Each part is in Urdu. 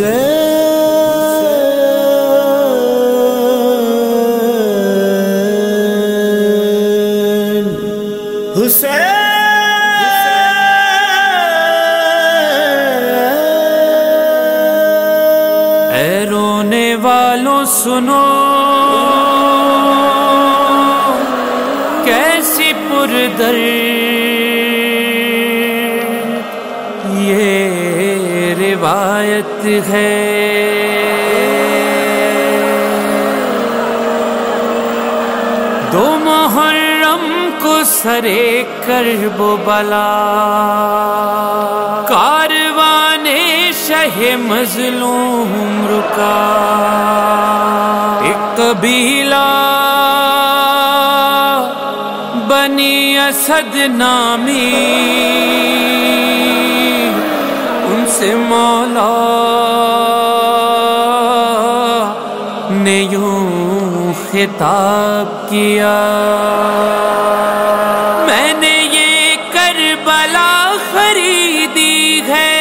اے کیسی پر در یہ روایت ہے۔ دو محرم کو سرے کر بلا۔ کاروان شہ مظلوم رکا۔ ایک قبیلہ اسد نامی، ان سے مولا نے یوں خطاب کیا۔ میں نے یہ کربلا خریدی ہے،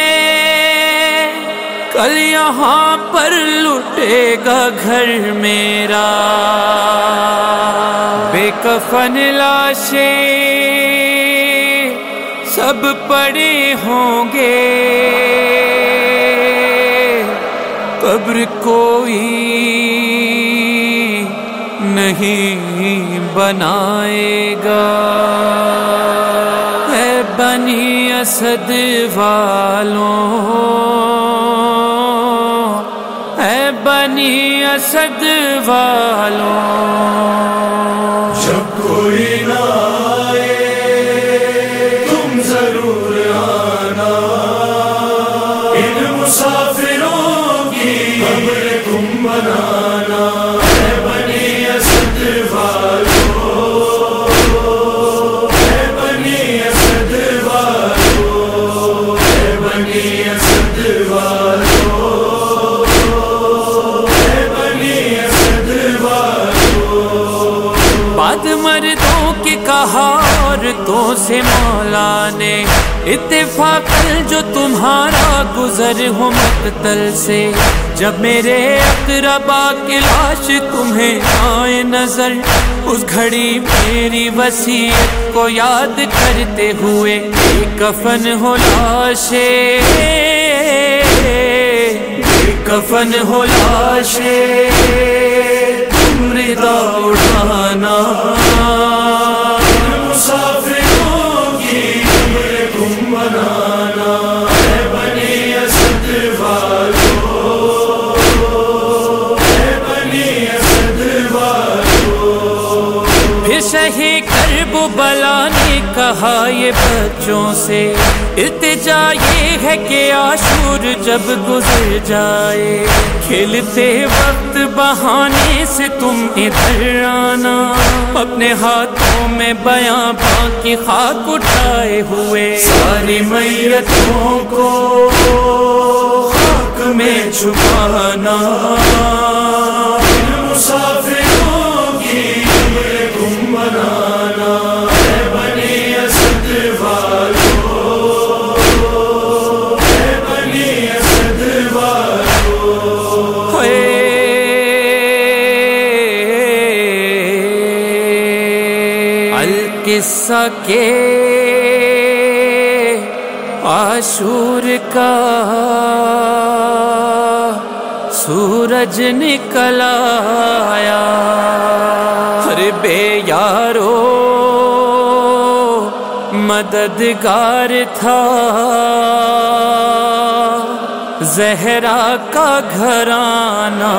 کل یہاں پر لٹے گا گھر میرا۔ کفن لاشیں سب پڑے ہوں گے۔ قبر کوئی نہیں بنائے گا۔ ہے بنی اسد والوں۔ ہے بنی اسد والوں۔ قبر عورتوں مولا نے اتفاق جو تمہارا گزر ہو مقتل سے۔ جب میرے اقربا کی لاش تمہیں آئے نظر، اس گھڑی میری وسیعت کو یاد کرتے ہوئے کفن ہو لاشے۔ کفن ہو لاشے۔ تم ردا اٹھانا۔ سے التجا یہ ہے کہ آشور جب گزر جائے۔ کھیلتے وقت بہانے سے تم ادھر آنا۔ اپنے ہاتھوں میں بیاں کی خاک اٹھائے ہوئے۔ ساری میتوں کو خاک میں چھپانا۔ ان القصہ کے آشور کا سورج نکل آیا۔ ہر بے یارو، مددگار تھا۔ زہرا کا گھرانہ۔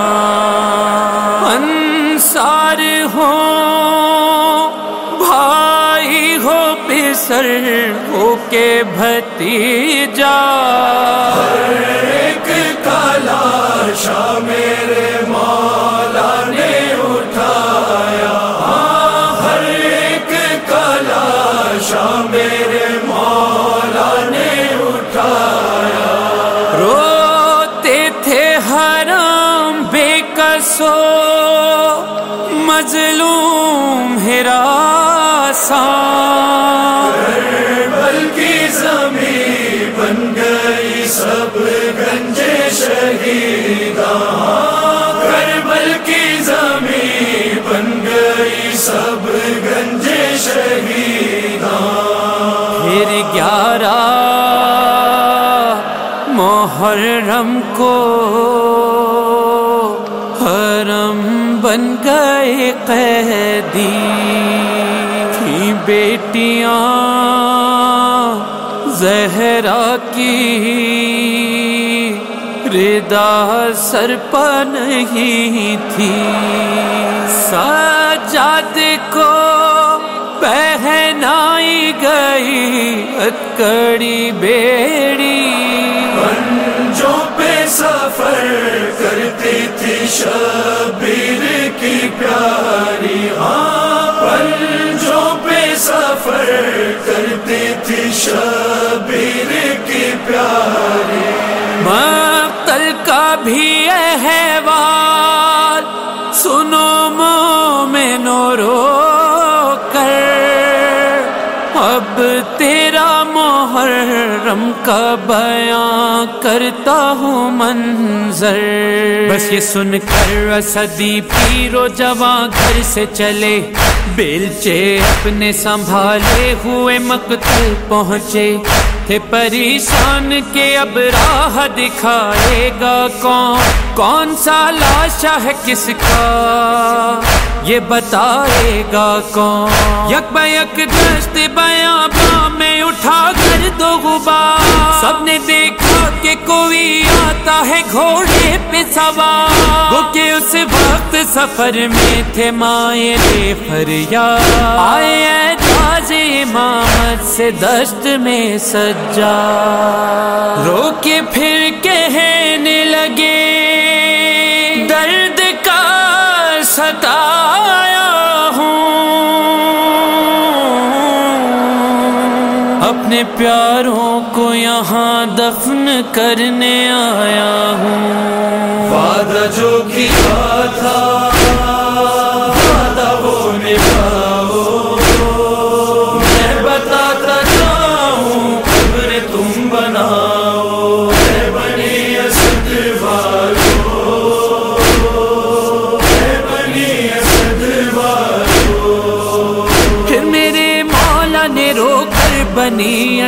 انصار ہو پسر ہو کے بھتیجا ایک کالا شاہ میرے مولا نے اٹھایا۔ ہر ایک شاہ میرے مولا نے اٹھایا۔ روتے تھے حرام بے کسو مظلوم بلکہ سب گنجے شہیداں کربل کی زمین بن گئی، سب گنجے شہیداں پھر گیارہ محرم کو حرم بن گئے قیدی۔ تھی بیٹیاں زہرا کی ردا سر پر نہیں تھی۔ سجاد کو پہنائی گئی اتکڑی بیڑی۔ جو پہ سفر کرتی تھی شبیر کی پیاری۔ مقتل کا بھی احوال سنو مومنو رو کر۔ اب تیرا محرم کا بیان کرتا ہوں منظر۔ بس یہ سن کر صدی پیرو جوان گھر سے چلے۔ بیلچے اپنے سنبھالے ہوئے مقتل پہنچے۔ تھے پریشان کے اب راہ دکھائے گا کون؟ کون سا لاشا ہے کس کا؟ یہ بتائے گا کون؟ یک بیک دشت بیاں باں میں اٹھا کر دو غبار سب نے دیکھا کہ کوئی آتا ہے گھوڑے پہ سوار۔ وہ کہ اس وقت سفر میں تھے مائیں بے فریاد۔ آئے اعجاز امامت سے دشت میں سجا۔ رو کے پھر کہنے لگے، درد کا ستایا ہوں۔ اپنے پیاروں کو یہاں دفن کرنے آیا ہوں۔ وعدہ جو کیا تھا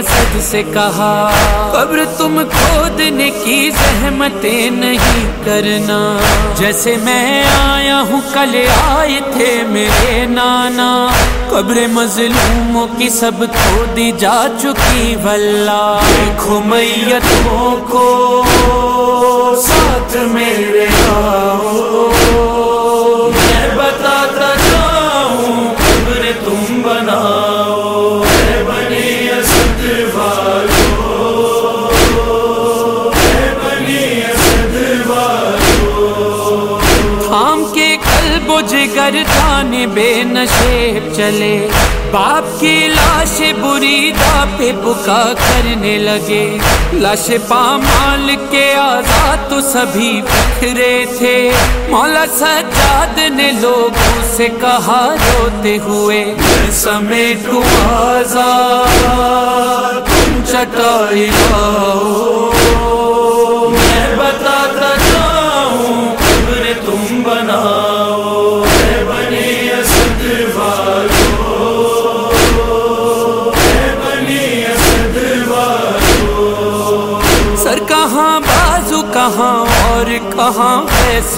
اسد سے کہا، قبر تم کھودنے کی زحمتیں نہیں کرنا۔ جیسے میں آیا ہوں، کل آئے تھے میرے نانا۔ قبر مظلوموں کی سب کھودی جا چکی، واللہ۔ دیکھو میتوں کو، ساتھ میرے آؤ۔ قلب و جگر جانے بے نشیب چلے۔ باپ کی لاش بری دا پہ بکا کرنے لگے۔ لاش پامال کے آزاد تو سبھی بکھرے تھے۔ مولا سجاد نے لوگوں سے کہا، روتے ہوئے، میں آزاد، تم چٹائی لاؤ۔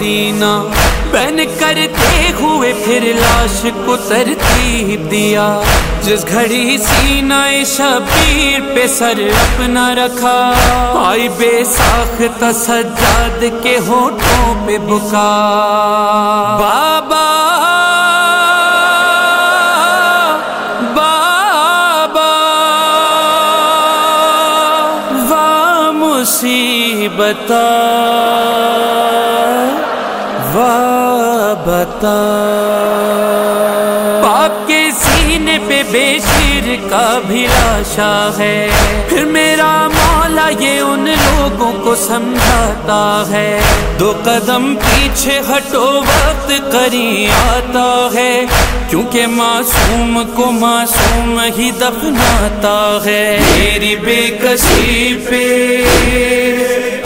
سینہ بین کرتے ہوئے پھر لاش کو ترتیب دیا۔ جس گھڑی سینہ شبیر پہ سر اپنا رکھا۔ آئی بے ساخت سجاد کے ہونٹوں پہ بکا۔ بابا بابا وا مصیبتا بتا۔ باپ کے سینے پہ بے شیر کا بھی لاشا ہے۔ پھر میرا مولا یہ ان لوگوں کو سمجھاتا ہے۔ دو قدم پیچھے ہٹو، وقت کری آتا ہے۔ کیونکہ معصوم کو معصوم ہی دفناتا ہے۔ میری بے کسی پہ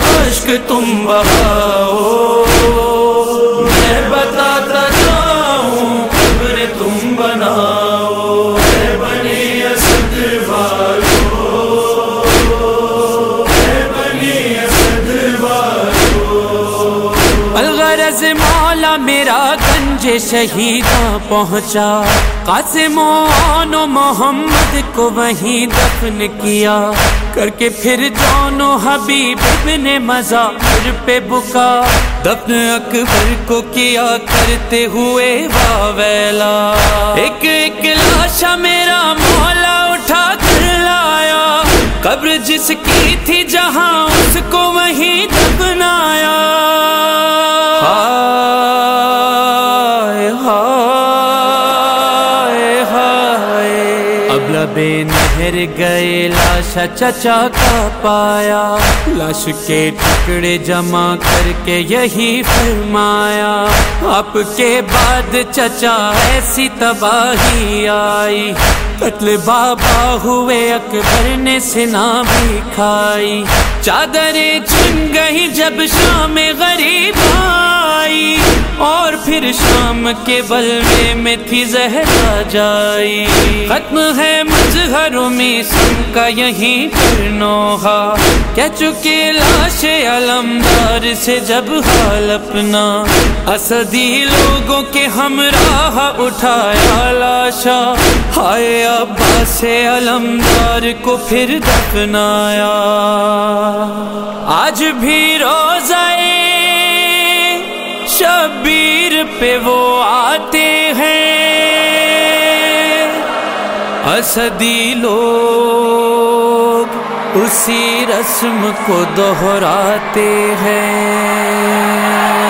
عشق تم بہاؤ شہیداں پہنچا۔ قاسم و محمد کو وہیں دفن کیا۔ کر کے پھر دونوں حبیب ابن مزار پہ بکا۔ دفن اکبر کو کیا کرتے ہوئے واویلا۔ ایک ایک لاشا میرا مولا اٹھا کر لایا۔ قبر جس کی تھی جہاں اس کو وہیں دفنایا۔ اب نہر گئے، لاش چچا کا پایا۔ لاش کے ٹکڑے جمع کر کے یہی فرمایا۔ آپ کے بعد چچا ایسی تباہی آئی۔ قتل بابا ہوئے، اکبر نے سنا بھی کھائی۔ چادریں چن گئی جب شام غریب آئی اور پھر شام کے بلوے میں تھی زہرا جائی ختم ہے مظہر میں سن کا یہیں پر نوحا کہہ چکے لاش علمدار سے جب حال اپنا۔ اسدی لوگوں کے ہمراہ اٹھایا لاشا۔ ہائے ابا سے علمدار کو پھر دفنایا۔ آج بھی روزائے شبیر پہ وہ آتے ہیں۔ اسدی لوگ اسی رسم کو دہراتے ہیں۔